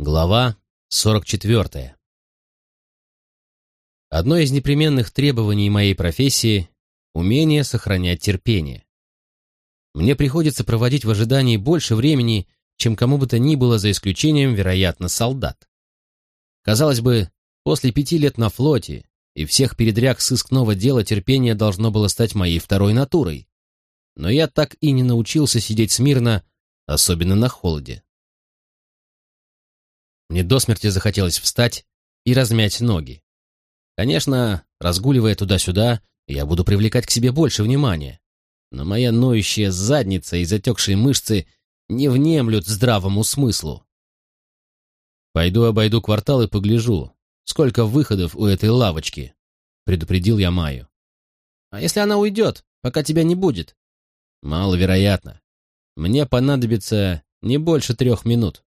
Глава 44. Одно из непременных требований моей профессии — умение сохранять терпение. Мне приходится проводить в ожидании больше времени, чем кому бы то ни было, за исключением, вероятно, солдат. Казалось бы, после пяти лет на флоте и всех передряг сыскного дела терпение должно было стать моей второй натурой. Но я так и не научился сидеть смирно, особенно на холоде. Мне до смерти захотелось встать и размять ноги. Конечно, разгуливая туда-сюда, я буду привлекать к себе больше внимания. Но моя ноющая задница и затекшие мышцы не внемлют здравому смыслу. «Пойду обойду квартал и погляжу, сколько выходов у этой лавочки», — предупредил я Майю. «А если она уйдет, пока тебя не будет?» «Маловероятно. Мне понадобится не больше трех минут».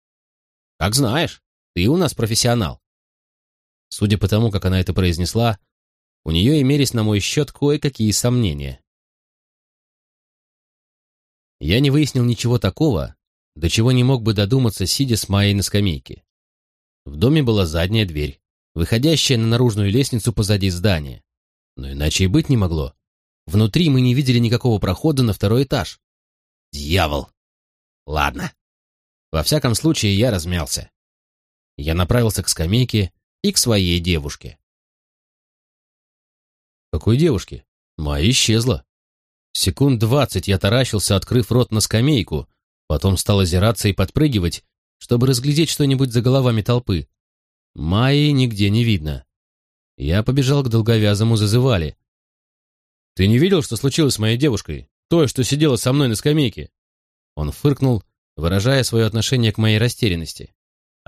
«Как знаешь». Ты у нас профессионал. Судя по тому, как она это произнесла, у нее имелись на мой счет кое-какие сомнения. Я не выяснил ничего такого, до чего не мог бы додуматься, сидя с Майей на скамейке. В доме была задняя дверь, выходящая на наружную лестницу позади здания. Но иначе и быть не могло. Внутри мы не видели никакого прохода на второй этаж. Дьявол! Ладно. Во всяком случае, я размялся. Я направился к скамейке и к своей девушке. Какой девушке? Моя исчезла. Секунд двадцать я таращился, открыв рот на скамейку, потом стал озираться и подпрыгивать, чтобы разглядеть что-нибудь за головами толпы. Майи нигде не видно. Я побежал к долговязому зазывали. «Ты не видел, что случилось с моей девушкой? Той, что сидела со мной на скамейке?» Он фыркнул, выражая свое отношение к моей растерянности.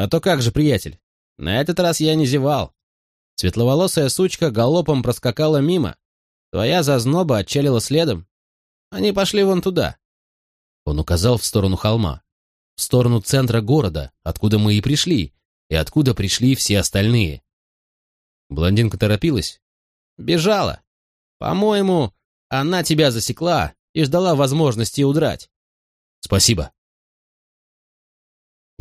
А то как же, приятель? На этот раз я не зевал. Светловолосая сучка галопом проскакала мимо. Твоя зазноба отчалила следом. Они пошли вон туда. Он указал в сторону холма. В сторону центра города, откуда мы и пришли, и откуда пришли все остальные. Блондинка торопилась. Бежала. По-моему, она тебя засекла и ждала возможности удрать. Спасибо.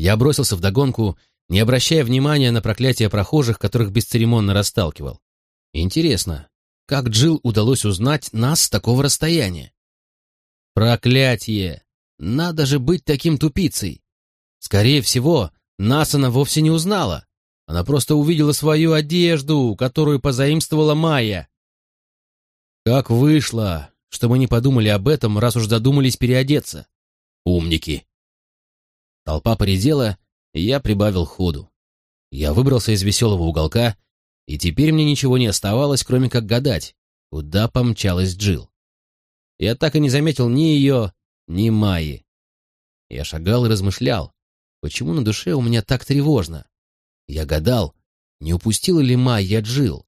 Я бросился вдогонку, не обращая внимания на проклятия прохожих, которых бесцеремонно расталкивал. Интересно, как Джил удалось узнать нас с такого расстояния? Проклятие! Надо же быть таким тупицей! Скорее всего, нас она вовсе не узнала. Она просто увидела свою одежду, которую позаимствовала Майя. Как вышло, что мы не подумали об этом, раз уж задумались переодеться. Умники. Толпа поредела, и я прибавил ходу. Я выбрался из веселого уголка, и теперь мне ничего не оставалось, кроме как гадать, куда помчалась Джил. Я так и не заметил ни ее, ни Майи. Я шагал и размышлял, почему на душе у меня так тревожно. Я гадал, не упустила ли Майя Джил.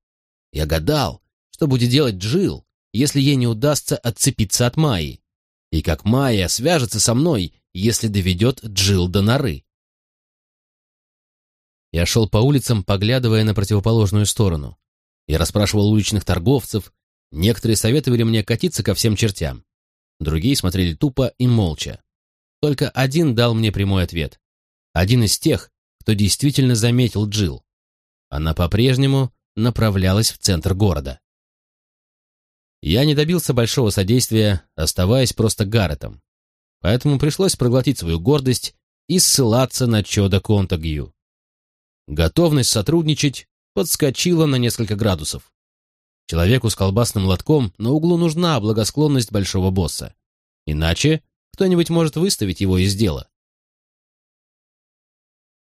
Я гадал, что будет делать Джил, если ей не удастся отцепиться от Майи. И как Майя свяжется со мной, если доведет Джил до норы. Я шел по улицам, поглядывая на противоположную сторону. Я расспрашивал уличных торговцев, некоторые советовали мне катиться ко всем чертям. Другие смотрели тупо и молча. Только один дал мне прямой ответ. Один из тех, кто действительно заметил Джил. Она по-прежнему направлялась в центр города. Я не добился большого содействия, оставаясь просто Гарретом поэтому пришлось проглотить свою гордость и ссылаться на Чода Контагью. Готовность сотрудничать подскочила на несколько градусов. Человеку с колбасным лотком на углу нужна благосклонность большого босса. Иначе кто-нибудь может выставить его из дела.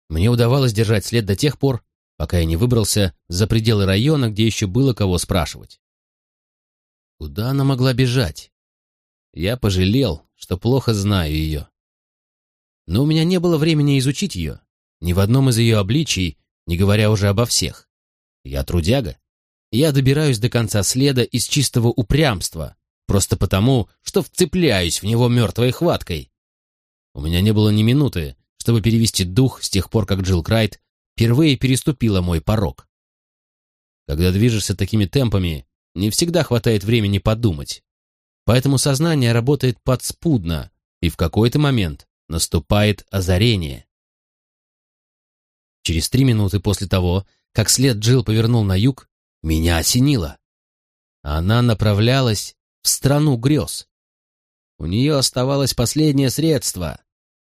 Мне удавалось держать след до тех пор, пока я не выбрался за пределы района, где еще было кого спрашивать. Куда она могла бежать? Я пожалел, что плохо знаю ее. Но у меня не было времени изучить ее, ни в одном из ее обличий, не говоря уже обо всех. Я трудяга. Я добираюсь до конца следа из чистого упрямства, просто потому, что вцепляюсь в него мертвой хваткой. У меня не было ни минуты, чтобы перевести дух с тех пор, как Джилл Крайт впервые переступила мой порог. Когда движешься такими темпами, не всегда хватает времени подумать. Поэтому сознание работает подспудно, и в какой-то момент наступает озарение. Через три минуты после того, как след Джилл повернул на юг, меня осенило. Она направлялась в страну грез. У нее оставалось последнее средство.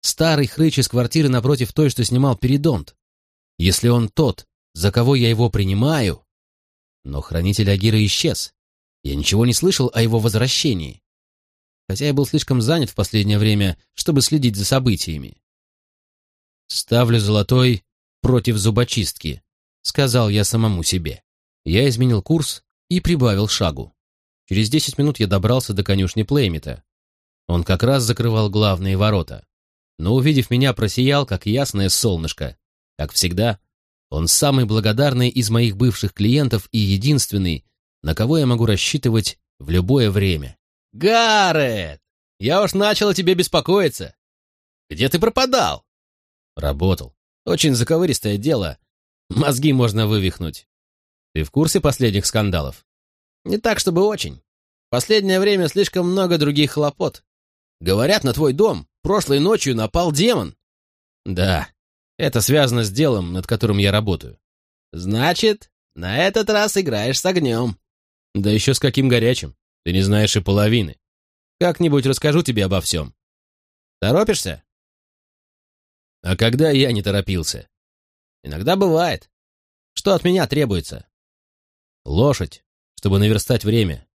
Старый хрыч из квартиры напротив той, что снимал передонт. Если он тот, за кого я его принимаю... Но хранитель Агира исчез. Я ничего не слышал о его возвращении. Хотя я был слишком занят в последнее время, чтобы следить за событиями. «Ставлю золотой против зубочистки», — сказал я самому себе. Я изменил курс и прибавил шагу. Через десять минут я добрался до конюшни Плеймита. Он как раз закрывал главные ворота. Но, увидев меня, просиял, как ясное солнышко. Как всегда, он самый благодарный из моих бывших клиентов и единственный, на кого я могу рассчитывать в любое время. «Гаррет! Я уж начал о тебе беспокоиться. Где ты пропадал?» «Работал. Очень заковыристое дело. Мозги можно вывихнуть. Ты в курсе последних скандалов?» «Не так, чтобы очень. Последнее время слишком много других хлопот. Говорят, на твой дом прошлой ночью напал демон». «Да, это связано с делом, над которым я работаю». «Значит, на этот раз играешь с огнем». Да еще с каким горячим. Ты не знаешь и половины. Как-нибудь расскажу тебе обо всем. Торопишься? А когда я не торопился? Иногда бывает. Что от меня требуется? Лошадь, чтобы наверстать время.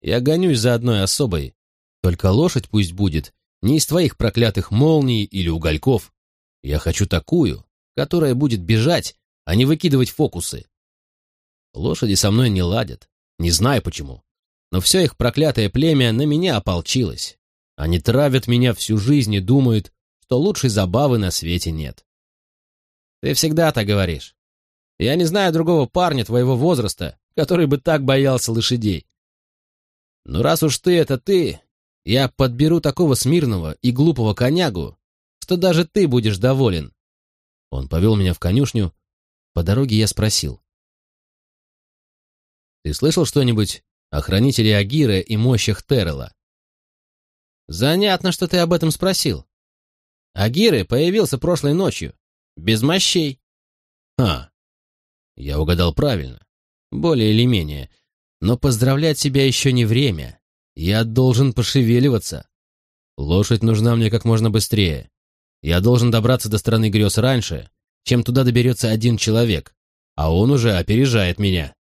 Я гонюсь за одной особой. Только лошадь пусть будет не из твоих проклятых молний или угольков. Я хочу такую, которая будет бежать, а не выкидывать фокусы. Лошади со мной не ладят. Не знаю почему. Но все их проклятое племя на меня ополчилось. Они травят меня всю жизнь и думают, что лучшей забавы на свете нет. Ты всегда так говоришь. Я не знаю другого парня твоего возраста, который бы так боялся лошадей. Но раз уж ты это ты, я подберу такого смирного и глупого конягу, что даже ты будешь доволен. Он повел меня в конюшню. По дороге я спросил. Ты слышал что-нибудь о хранителе Агира и мощах Террела? Занятно, что ты об этом спросил. Агиры появился прошлой ночью, без мощей. А, я угадал правильно, более или менее. Но поздравлять себя еще не время. Я должен пошевеливаться. Лошадь нужна мне как можно быстрее. Я должен добраться до страны грез раньше, чем туда доберется один человек, а он уже опережает меня.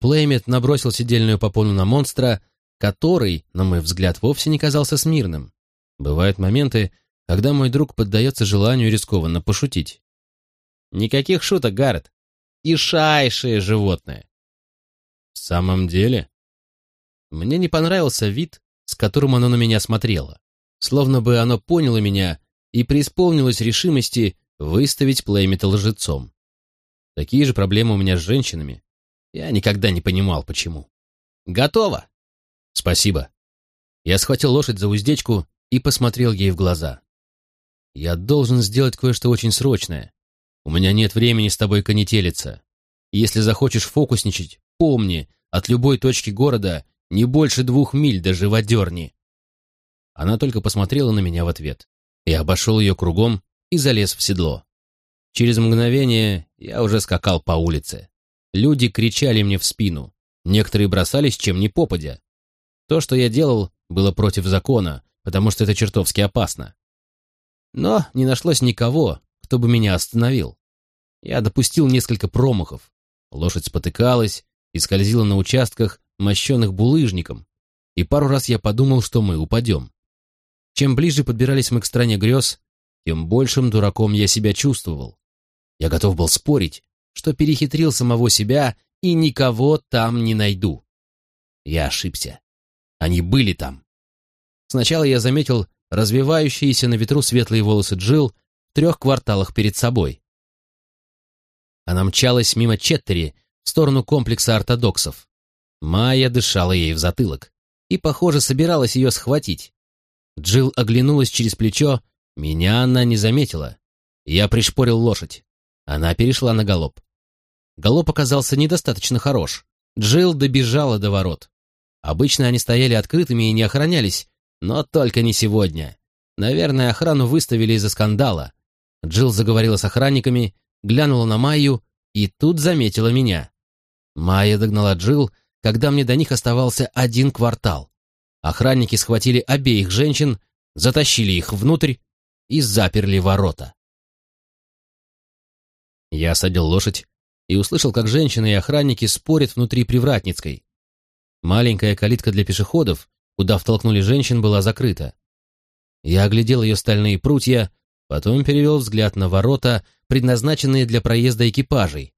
Плеймит набросил сидельную попону на монстра, который, на мой взгляд, вовсе не казался смирным. Бывают моменты, когда мой друг поддается желанию рискованно пошутить. Никаких шуток, Гаррет. Ишайшее животное. В самом деле? Мне не понравился вид, с которым оно на меня смотрело. Словно бы оно поняло меня и преисполнилось решимости выставить Плеймита лжецом. Такие же проблемы у меня с женщинами. Я никогда не понимал, почему. Готово. Спасибо. Я схватил лошадь за уздечку и посмотрел ей в глаза. Я должен сделать кое-что очень срочное. У меня нет времени с тобой конетелиться. Если захочешь фокусничать, помни, от любой точки города не больше двух миль до живодерни. Она только посмотрела на меня в ответ. Я обошел ее кругом и залез в седло. Через мгновение я уже скакал по улице. Люди кричали мне в спину. Некоторые бросались чем ни попадя. То, что я делал, было против закона, потому что это чертовски опасно. Но не нашлось никого, кто бы меня остановил. Я допустил несколько промахов. Лошадь спотыкалась и скользила на участках, мощенных булыжником, и пару раз я подумал, что мы упадем. Чем ближе подбирались мы к стране грез, тем большим дураком я себя чувствовал. Я готов был спорить, что перехитрил самого себя и никого там не найду. Я ошибся. Они были там. Сначала я заметил развивающиеся на ветру светлые волосы Джил в трех кварталах перед собой. Она мчалась мимо Четтери в сторону комплекса ортодоксов. Майя дышала ей в затылок и, похоже, собиралась ее схватить. Джил оглянулась через плечо, меня она не заметила. Я пришпорил лошадь. Она перешла на галоп. Галоп оказался недостаточно хорош. Джилл добежала до ворот. Обычно они стояли открытыми и не охранялись, но только не сегодня. Наверное, охрану выставили из-за скандала. Джилл заговорила с охранниками, глянула на Майю и тут заметила меня. Майя догнала Джил, когда мне до них оставался один квартал. Охранники схватили обеих женщин, затащили их внутрь и заперли ворота. Я осадил лошадь и услышал, как женщины и охранники спорят внутри Привратницкой. Маленькая калитка для пешеходов, куда втолкнули женщин, была закрыта. Я оглядел ее стальные прутья, потом перевел взгляд на ворота, предназначенные для проезда экипажей.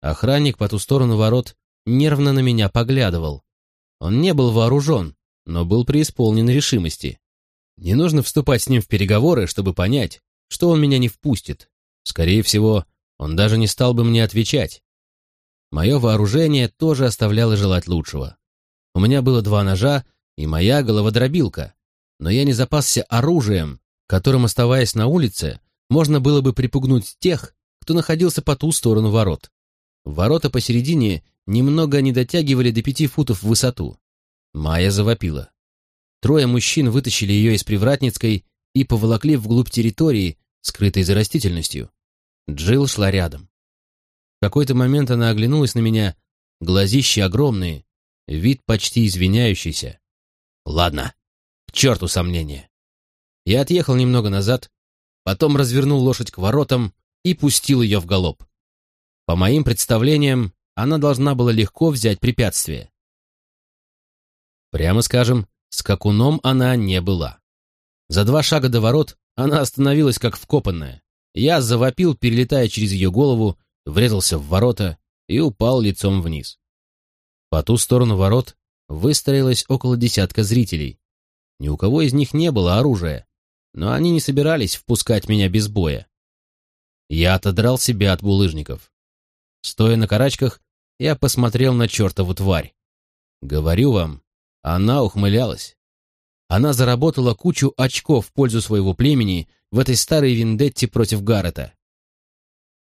Охранник по ту сторону ворот нервно на меня поглядывал. Он не был вооружен, но был преисполнен решимости. Не нужно вступать с ним в переговоры, чтобы понять, что он меня не впустит. Скорее всего, он даже не стал бы мне отвечать. Мое вооружение тоже оставляло желать лучшего. У меня было два ножа и моя головодробилка, но я не запасся оружием, которым, оставаясь на улице, можно было бы припугнуть тех, кто находился по ту сторону ворот. Ворота посередине немного не дотягивали до пяти футов в высоту. Майя завопила. Трое мужчин вытащили ее из Привратницкой и поволокли вглубь территории, скрытой за растительностью. Джилл шла рядом. В какой-то момент она оглянулась на меня, глазища огромные, вид почти извиняющийся. Ладно, к черту сомнения. Я отъехал немного назад, потом развернул лошадь к воротам и пустил ее в галоп. По моим представлениям, она должна была легко взять препятствие. Прямо скажем, скакуном она не была. За два шага до ворот она остановилась как вкопанная. Я завопил, перелетая через ее голову, врезался в ворота и упал лицом вниз. По ту сторону ворот выстроилось около десятка зрителей. Ни у кого из них не было оружия, но они не собирались впускать меня без боя. Я отодрал себя от булыжников. Стоя на карачках, я посмотрел на чертову тварь. Говорю вам, она ухмылялась. Она заработала кучу очков в пользу своего племени в этой старой вендетте против Гаррета.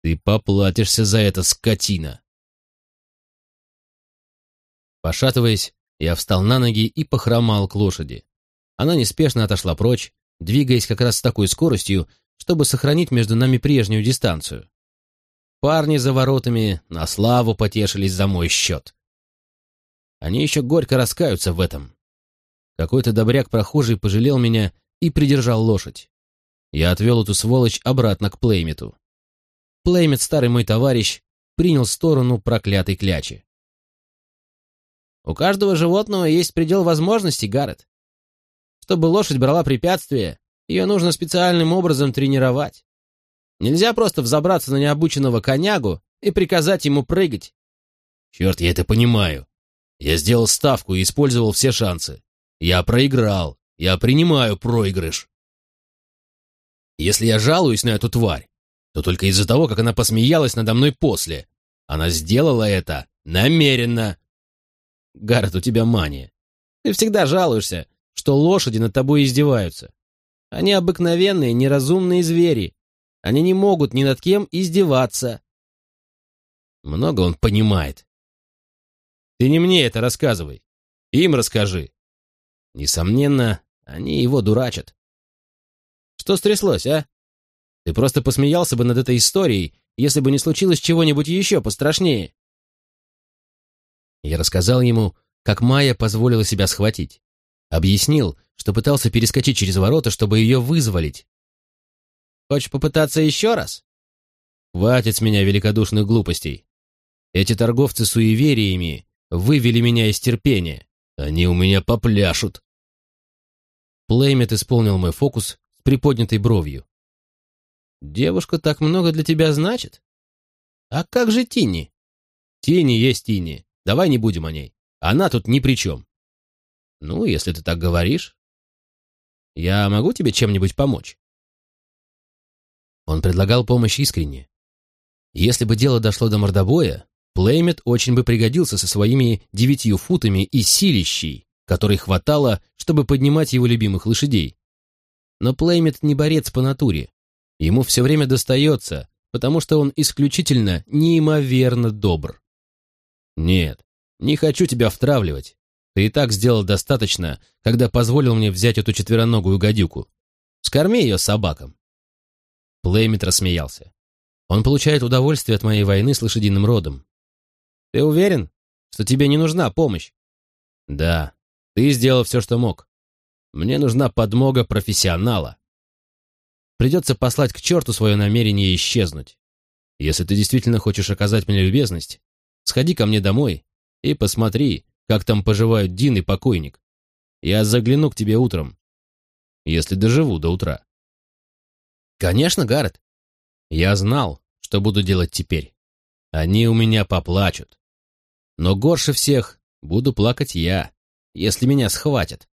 Ты поплатишься за это, скотина. Пошатываясь, я встал на ноги и похромал к лошади. Она неспешно отошла прочь, двигаясь как раз с такой скоростью, чтобы сохранить между нами прежнюю дистанцию. Парни за воротами на славу потешились за мой счет. Они еще горько раскаются в этом. Какой-то добряк-прохожий пожалел меня и придержал лошадь. Я отвел эту сволочь обратно к Плеймиту. Плеймит, старый мой товарищ, принял сторону проклятой клячи. У каждого животного есть предел возможностей, Гаррет. Чтобы лошадь брала препятствия, ее нужно специальным образом тренировать. Нельзя просто взобраться на необученного конягу и приказать ему прыгать. Черт, я это понимаю. Я сделал ставку и использовал все шансы. Я проиграл. Я принимаю проигрыш. Если я жалуюсь на эту тварь, то только из-за того, как она посмеялась надо мной после. Она сделала это намеренно. Гаррет, у тебя мания. Ты всегда жалуешься, что лошади над тобой издеваются. Они обыкновенные, неразумные звери. Они не могут ни над кем издеваться. Много он понимает. Ты не мне это рассказывай. Им расскажи. Несомненно, они его дурачат. Что стряслось, а? Ты просто посмеялся бы над этой историей, если бы не случилось чего-нибудь еще пострашнее. Я рассказал ему, как Майя позволила себя схватить. Объяснил, что пытался перескочить через ворота, чтобы ее вызволить. Хочешь попытаться еще раз? Хватит с меня великодушных глупостей. Эти торговцы суевериями вывели меня из терпения. Они у меня попляшут. Плеймет исполнил мой фокус с приподнятой бровью. Девушка так много для тебя значит? А как же Тини? Тини есть Тини. Давай не будем о ней. Она тут ни при чем. Ну, если ты так говоришь. Я могу тебе чем-нибудь помочь? Он предлагал помощь искренне. Если бы дело дошло до мордобоя, Плеймет очень бы пригодился со своими девятью футами и силищей, которой хватало, чтобы поднимать его любимых лошадей. Но Плеймет не борец по натуре. Ему все время достается, потому что он исключительно неимоверно добр. Нет, не хочу тебя втравливать. Ты и так сделал достаточно, когда позволил мне взять эту четвероногую гадюку. Скорми ее собакам. Плеймит рассмеялся. Он получает удовольствие от моей войны с лошадиным родом. Ты уверен, что тебе не нужна помощь? Да, ты сделал все, что мог. Мне нужна подмога профессионала. Придется послать к черту свое намерение исчезнуть. Если ты действительно хочешь оказать мне любезность, сходи ко мне домой и посмотри, как там поживают Дин и покойник. Я загляну к тебе утром, если доживу до утра. Конечно, Гаррет. Я знал, что буду делать теперь. Они у меня поплачут. Но горше всех буду плакать я, если меня схватят.